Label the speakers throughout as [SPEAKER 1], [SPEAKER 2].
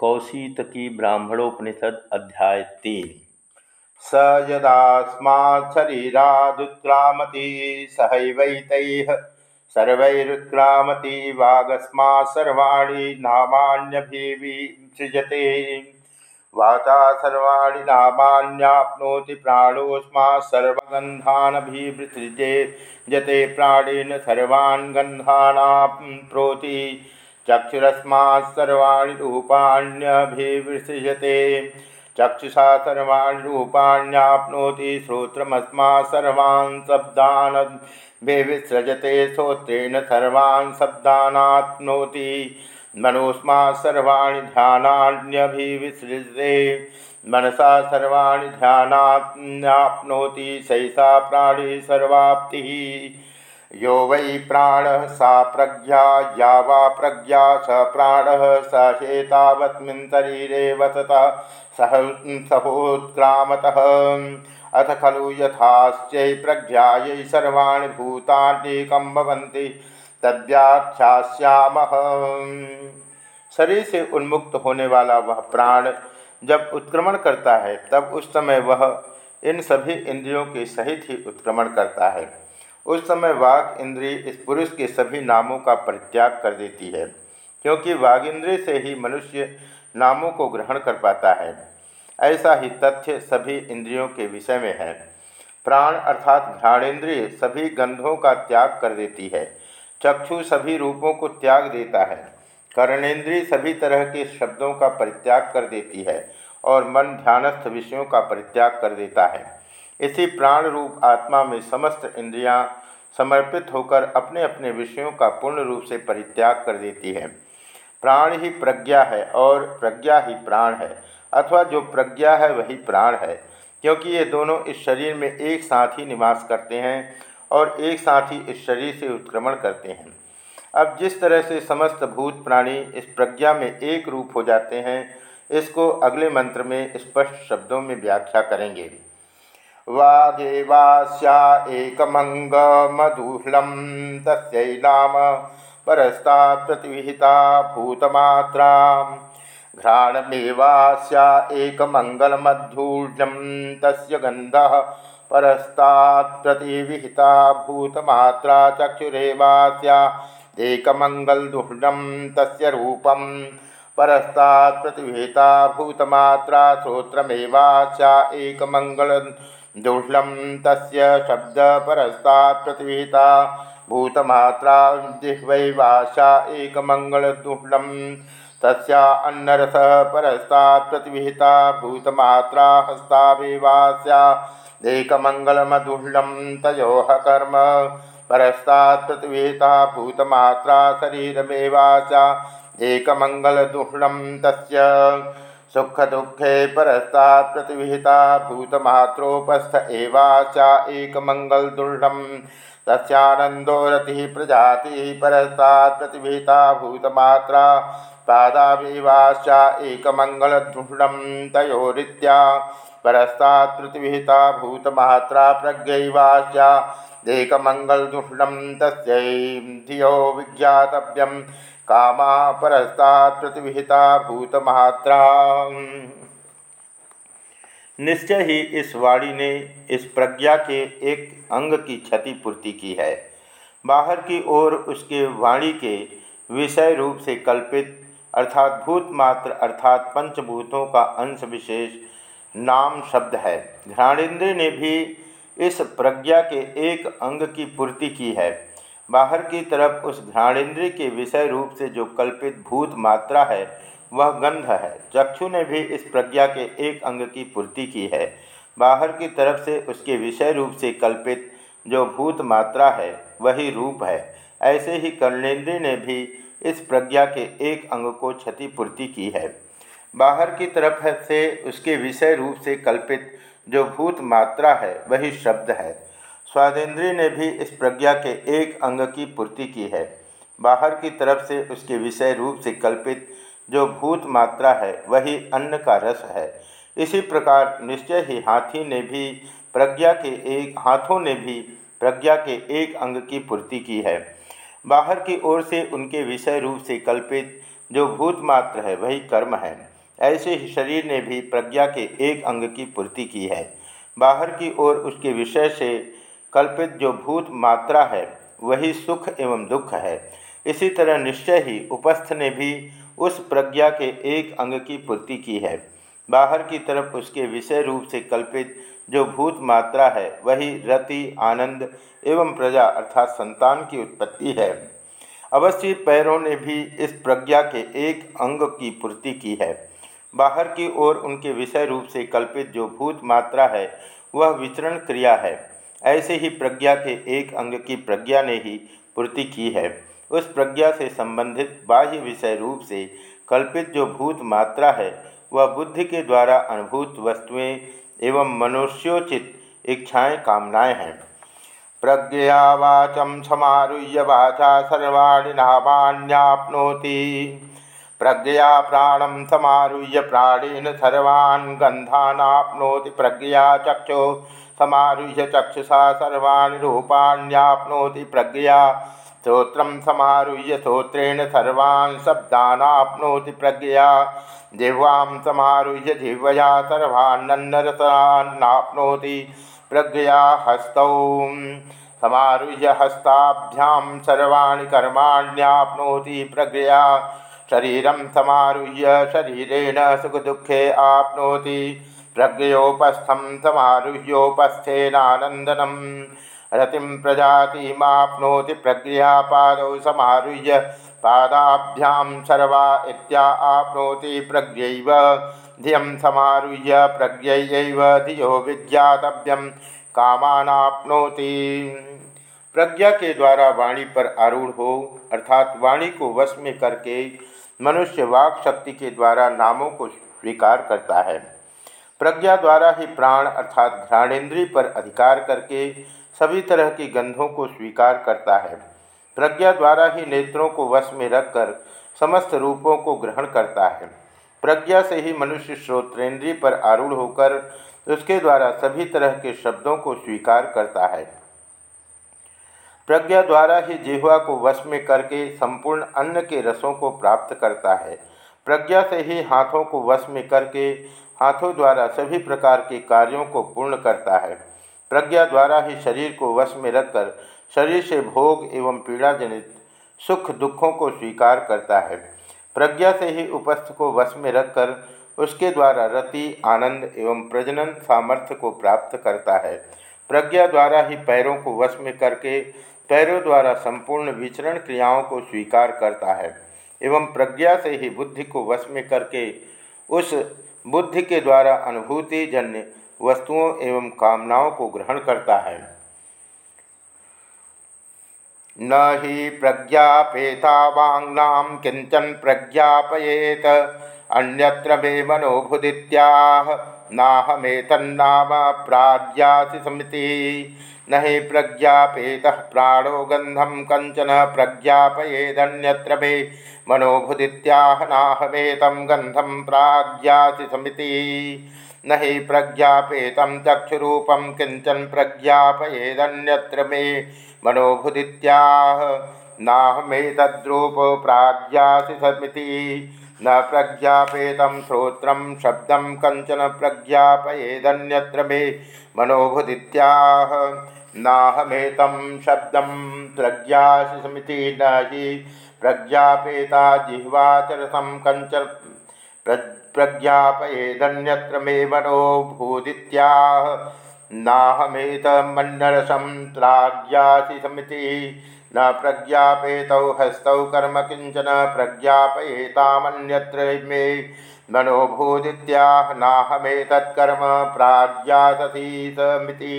[SPEAKER 1] कौशीतकी ब्राह्मणोपनिषद अध्याय तीन।
[SPEAKER 2] स यदास्माच्छरीरादुत्क्रामति सहैवैतैः सर्वैरुत्क्रामति वागस्मात् सर्वाणि नामान्यभिविसृजते वाचा सर्वाणि नामान्याप्नोति प्राणोऽस्मात् सर्वगन्धानभिसृजे जते प्राणेन सर्वान् गन्धानाप्नोति चक्षुरस्मात् सर्वाणि रूपाण्यभिसृजते चक्षुषा सर्वाणि रूपाण्याप्नोति श्रोत्रमस्मात् सर्वान् शब्दान् विसृजते श्रोत्रेण सर्वान् शब्दानाप्नोति मनोस्मात् सर्वाणि ध्यानान्यभिसृजते मनसा सर्वाणि ध्यानाप्नोति सैषा प्राणी सर्वाप्तिः। यो वै प्राण सा प्रज्ञा, या वा प्रज्ञा स प्राण, स हेतावस्मिन् वसतः, सह सहोत्क्रामतः। अथ खलु यथाश्चै प्रज्ञायै सर्वाणि भूतान्येकं भवन्ति, तद्व्याख्यास्यामः। शरीर से उन्मुक्त होने वाला वह प्राण जब उत्क्रमण करता है, तब उस समय वह इन सभी इंद्रियों के सहित ही उत्क्रमण करता है। उस समय वाघ इंद्रिय इस पुरुष के सभी नामों का परित्याग कर देती है, क्योंकि वाघ इंद्रिय से ही मनुष्य नामों को ग्रहण कर पाता है। ऐसा ही तथ्य सभी इंद्रियों के विषय में है। प्राण अर्थात घ्राणेन्द्रिय सभी गंधों का त्याग कर देती है। चक्षु सभी रूपों को त्याग देता है। कर्णेन्द्रिय सभी तरह के शब्दों का परित्याग कर देती है और मन ध्यानस्थ विषयों का परित्याग कर देता है। इसी प्राण रूप आत्मा में समस्त इंद्रियाँ समर्पित होकर अपने अपने विषयों का पूर्ण रूप से परित्याग कर देती है। प्राण ही प्रज्ञा है और प्रज्ञा ही प्राण है, अथवा जो प्रज्ञा है वही प्राण है, क्योंकि ये दोनों इस शरीर में एक साथ ही निवास करते हैं और एक साथ ही इस शरीर से उत्क्रमण करते हैं। अब जिस तरह से समस्त भूत प्राणी इस प्रज्ञा में एक रूप हो जाते हैं, इसको अगले मंत्र में स्पष्ट शब्दों में व्याख्या करेंगे। वागेवास्या एकमङ्गमदुह्लं तस्यै नाम परस्ता प्रतिविहिता भूतमात्रा घ्राणमेवास्या एकमङ्गलमद्धूर्जं तस्य गन्धः परस्तात् प्रतिविहिता भूतमात्रा चक्षुरेवास्या एकमङ्गलदुह्लं तस्य रूपं परस्तात् प्रतिविहिता भूतमात्रा श्रोत्रमेवास्या एकमङ्गल दुह्लम तस् शब्द परस्ता प्रतिविहिता भूतमात्रा एक मंगलदुह्लम तस्या अन्नरस परस्ता प्रतिविहिता भूतमात्रा हस्ताभिवास्या। एकमंगलमदुह्लम तयो कर्म परस्ता प्रतिविहिता भूतमात्रा शरीरमेवाचा एकमंगलदुह्लम तस्य सुख दुखे परस्ता प्रतिविहिता भूतमात्रोपस्थ एवाचा एक मंगल दुर्ढ़ तस्दो रति प्रजाति परस्ता प्रतिविहिता भूतमात्रा पादावाचा एक मंगल दृढ़ तयोरित्या परस्ता प्रतिविहिता भूतमात्रा प्रज्ञवाचा एक मंगल दृढ़ तस्ो विज्ञातव्यम। कामा परस्ता प्रतिविहिता भूतमात्रा। निश्चय ही इस वाणी ने इस प्रज्ञा के एक अंग की क्षतिपूर्ति की है। बाहर की ओर उसके वाणी के विषय रूप से कल्पित, अर्थात भूत मात्र अर्थात पंचभूतों का अंश विशेष नाम शब्द है। घ्राणेन्द्र ने भी इस प्रज्ञा के एक अंग की पूर्ति की है। बाहर की तरफ़ उस घ्राणेन्द्रिय के विषय रूप से जो कल्पित भूत मात्रा है, वह गंध है। चक्षु ने भी इस प्रज्ञा के एक अंग की पूर्ति की है। बाहर की तरफ़ से उसके विषय रूप से कल्पित जो भूत मात्रा है, वही रूप है। ऐसे ही कर्णेन्द्रिय ने भी इस प्रज्ञा के एक अंग को क्षतिपूर्ति की है। बाहर की तरफ़ से उसके विषय रूप से कल्पित जो भूत मात्रा है, वही शब्द है। स्वादेंद्रिय ने भी इस प्रज्ञा के एक अंग की पूर्ति की है। बाहर की तरफ़ से उसके विषय रूप से कल्पित जो भूत मात्रा है, वही अन्न का रस है। इसी प्रकार निश्चय ही हाथी ने भी, प्रज्ञा के एक, हाथों ने भी प्रज्ञा के एक अंग की पूर्ति की है। बाहर की ओर से उनके विषय रूप से कल्पित जो भूत मात्र है, वही कर्म है। ऐसे ही शरीर ने भी प्रज्ञा के एक अंग की पूर्ति की है। बाहर की ओर उसके विषय से कल्पित जो भूत मात्रा है, वही सुख एवं दुख है। इसी तरह निश्चय ही उपस्थ ने भी उस प्रज्ञा के एक अंग की पूर्ति की है। बाहर की तरफ़ उसके विषय रूप से कल्पित जो भूत मात्रा है, वही रति, आनंद एवं प्रजा अर्थात संतान की उत्पत्ति है। अवश्य पैरों ने भी इस प्रज्ञा के एक अंग की पूर्ति की है। बाहर की ओर उनके विषय रूप से कल्पित जो भूत मात्रा है, वह विचरण क्रिया है। ऐसे ही प्रज्ञा के एक अंग की प्रज्ञा ने ही पूर्ति की है। उस प्रज्ञा से संबंधित बाह्य विषय रूप से कल्पित जो भूत मात्रा है, वह बुद्धि के द्वारा अनुभूत वस्तुएँ एवं मनुष्योचित इच्छाएँ, कामनाएँ हैं। प्रज्ञया वाचम समारुह्य वाचा सर्वाणी नामान्याप्नोति। प्रज्ञया प्राणम समारुह्य प्राणेन सर्वान् गंधानाप्नोति प्रज्ञया चक्षु समारुह्य चक्षुषा सर्वाणी रूपाण्याप्नोति प्रज्ञया। श्रोत्र समारुह्य श्रोत्रेण सर्वान् शब्दानाप्नोति प्रज्ञया। जिह्वां समारुह्य जिह्वया सर्वान्नरसान्नाप्नोति प्रज्ञया हस्तौ। समारुह्य हस्ताभ्यां सर्वाणि कर्माण्याप्नोति प्रज्ञया। शरीरं समारुह्य शरीरेण सुखदुःखे आप्नोति। प्रज्ञयोपस्थं समारुह्योपस्थेनानन्दनं। रतिं प्रजातिमाप्नोति प्रज्ञया पादौ समारुह्य। पादाभ्यां सर्वा इत्या आप्नोति प्रज्ञैव। धियं समारुह्य धियो कामानाप्नोति। प्रज्ञा के द्वारा वाणी पर आरूढ़ हो, अर्थात वाणी को वश में करके मनुष्य वाक शक्ति के द्वारा नामों को स्वीकार करता है। प्रज्ञा द्वारा ही प्राण अर्थात घ्राणेन्द्रिय पर अधिकार करके सभी तरह की गंधों को स्वीकार करता है। प्रज्ञा द्वारा ही नेत्रों को वश में रखकर समस्त रूपों को ग्रहण करता है। प्रज्ञा से ही मनुष्य श्रोत्रेंद्रिय पर आरूढ़ होकर उसके द्वारा सभी तरह के शब्दों को स्वीकार करता है। प्रज्ञा द्वारा ही जिह्वा को वश में करके संपूर्ण अन्न के रसों को प्राप्त करता है। प्रज्ञा से ही हाथों को वश में करके हाथों द्वारा सभी प्रकार के कार्यों को पूर्ण करता है। प्रज्ञा द्वारा ही शरीर को वश में रखकर शरीर से भोग एवं पीड़ा जनित सुख दुखों को स्वीकार करता है। प्रज्ञा से ही उपस्थ को वश में रखकर उसके द्वारा रति, आनंद एवं प्रजनन सामर्थ्य को प्राप्त करता है। प्रज्ञा द्वारा ही पैरों को वश में करके पैरों द्वारा संपूर्ण विचरण क्रियाओं को स्वीकार करता है। एवं प्रज्ञा से ही बुद्धि को वश में करके उस बुद्धि के द्वारा अनुभूति जन्य वस्तुओं एवं कामनाओं को ग्रहण करता है। न ही प्रज्ञापेता वांगना किंचन प्रज्ञापयेत, अन्यत्र मे मनोभुदित्याह नाहमेतन्नाम प्राज्ञाति समिति। न हि प्रज्ञापेतः प्राणो गंधम कंचन प्रज्ञापयेदन्यत्र मे मनोभुदित्याह गंधम प्राज्ञाति समिति। न हि प्रज्ञापेतं चक्षुरूपं किंचन प्रज्ञापयेदन्यत्र मे मनोभुदित्याह नाहमेतद्रूप समिति। न प्रज्ञापेत श्रोत्र शब्द कंचन प्रज्ञापयेदन्यत्र मे मनोभुदित्याह। नाहमेत शब्द प्रज्ञासी न ही प्रज्ञापेता जिह्वाचरसम कंचन प्रज्ञापयेदन्यत्र मे मनोभूदित्याह नाहमेतमन्नरसं त्राज्ञासी समिति न प्रज्ञापेत हस्तौ कर्म किंचन प्रज्ञापयेतामन्यत्र मे मनोभूदित्याह नाहमेतत्कर्म प्राज्ञाततीतमिति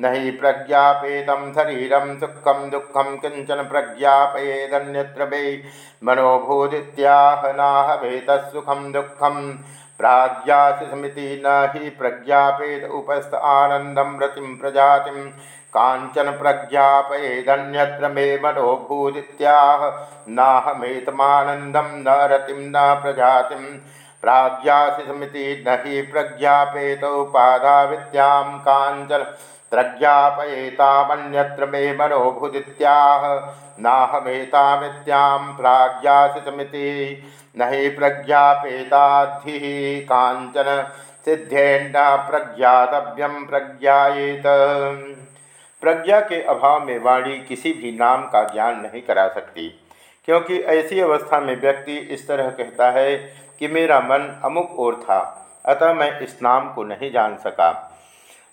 [SPEAKER 2] न हि प्रज्ञापेतं शरीरं सुखं दुःखं किंचन प्रज्ञापयेदन्यत्र मे मनोभूदित्याह नाहमेतत्सुखं दुःखं। प्राज्ञासिमिति न हि प्रज्ञापेत उपस्थ आनन्दं रतिं प्रजातिं। कांचन प्रज्ञापयेदन्यत्र मे मनोभूदित्याह नाहमेतमानन्दं न रतिं न प्रजातिं। प्राज्ञासिमिति न हि प्रज्ञापेतोपाधा विद्यां काञ्चन प्रज्ञापयेतामन्यत्र मे मनोभुदित्याह, नाहमेतामित्यां प्राज्ञासितमिति। न हि प्रज्ञापेताद्धि काञ्चन सिद्धेन्न प्रज्ञातव्यम प्रज्ञाएत प्रज्ञा के अभाव में वाणी किसी भी नाम का ज्ञान नहीं करा सकती, क्योंकि ऐसी अवस्था में व्यक्ति इस तरह कहता है कि मेरा मन अमुक ओर था, अतः मैं इस नाम को नहीं जान सका।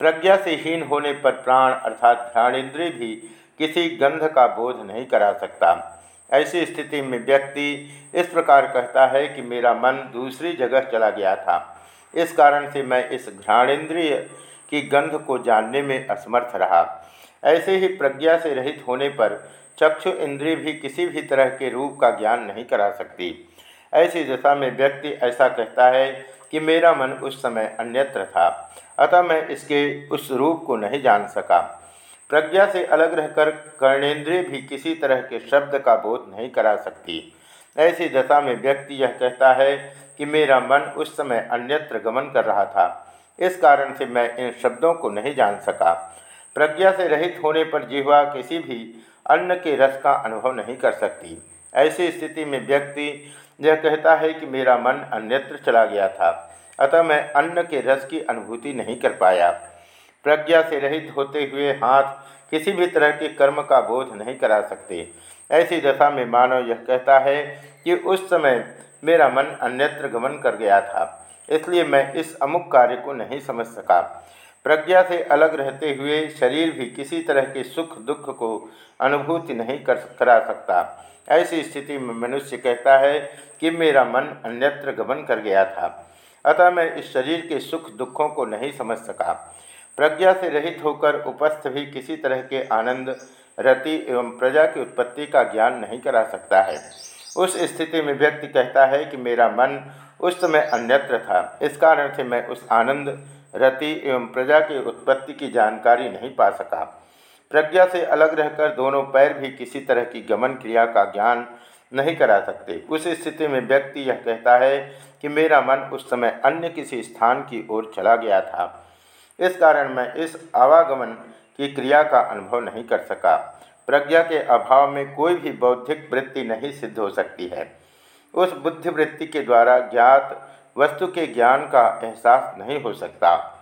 [SPEAKER 2] प्रज्ञा से हीन होने पर प्राण अर्थात ध्यानेन्द्रिय भी किसी गंध का बोध नहीं करा सकता। ऐसी स्थिति में व्यक्ति इस प्रकार कहता है कि मेरा मन दूसरी जगह चला गया था। इस कारण से मैं इस घ्राणेन्द्रिय की गंध को जानने में असमर्थ रहा। ऐसे ही प्रज्ञा से रहित होने पर चक्षु इंद्रिय भी किसी भी तरह के रूप का ज्ञान नहीं करा सकती। ऐसी दशा में व्यक्ति ऐसा कहता है कि मेरा मन उस समय अन्यत्र था। अतः मैं इसके उस रूप को नहीं जान सका। प्रज्ञा से अलग रहकर कर्णेंद्रिय भी किसी तरह के शब्द का बोध नहीं करा सकती। ऐसी दशा में व्यक्ति यह कहता है कि मेरा मन उस समय अन्यत्र गमन कर रहा था। इस कारण से मैं इन शब्दों को नहीं जान सका। प्रज्ञा से रहित होने पर जिह्वा किसी भी अन्न के रस का अनुभव नहीं कर सकती। ऐसी स्थिति में व्यक्ति यह कहता है कि मेरा मन अन्यत्र चला गया था, अतः मैं अन्न के रस की अनुभूति नहीं कर पाया। प्रज्ञा से रहित होते हुए हाथ किसी भी तरह के कर्म का बोध नहीं करा सकते। ऐसी दशा में मानव यह कहता है कि उस समय मेरा मन अन्यत्र गमन कर गया था, इसलिए मैं इस अमुक कार्य को नहीं समझ सका। प्रज्ञा से अलग रहते हुए शरीर भी किसी तरह के सुख दुख को अनुभूति नहीं कर, करा सकता। ऐसी स्थिति में मनुष्य कहता है कि मेरा मन अन्यत्र गमन कर गया था। अतः मैं इस शरीर के सुख दुखों को नहीं समझ सका। प्रज्ञा से रहित होकर उपस्थ भी किसी तरह के आनंद, रति एवं प्रजा की उत्पत्ति का ज्ञान नहीं करा सकता है। उस स्थिति में व्यक्ति कहता है कि मेरा मन उस समय अन्यत्र था। इस कारण से मैं उस आनंद, रति एवं प्रजा की उत्पत्ति की जानकारी नहीं पा सका। प्रज्ञा से अलग रहकर दोनों पैर भी किसी तरह की गमन क्रिया का ज्ञान नहीं करा सकते। उस स्थिति में व्यक्ति यह कहता है कि मेरा मन उस समय अन्य किसी स्थान की ओर चला गया था। इस कारण मैं इस आवागमन की क्रिया का अनुभव नहीं कर सका। प्रज्ञा के अभाव में कोई भी बौद्धिक वृत्ति नहीं सिद्ध हो सकती है। उस बुद्धिवृत्ति के द्वारा ज्ञात वस्तु के ज्ञान का एहसास नहीं हो सकता।